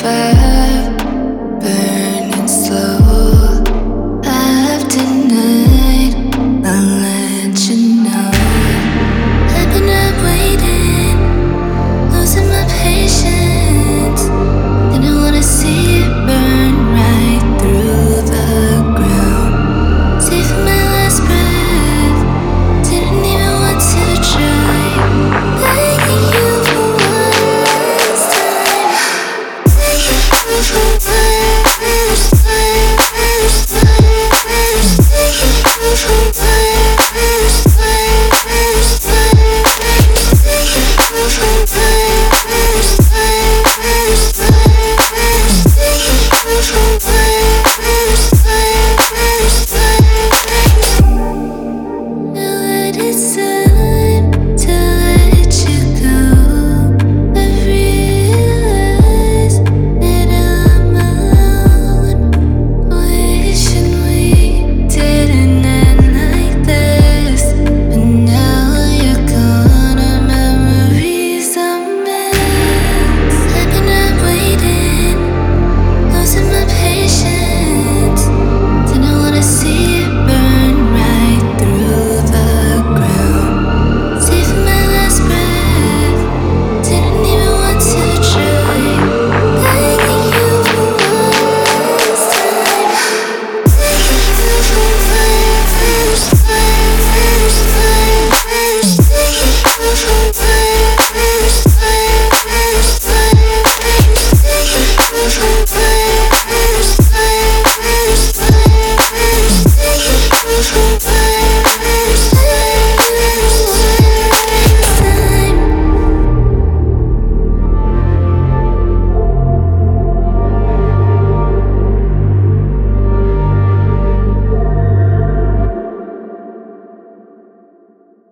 fire burning slow. I've denied.